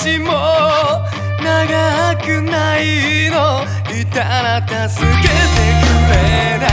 私も長くないの。いたら助けてくれない。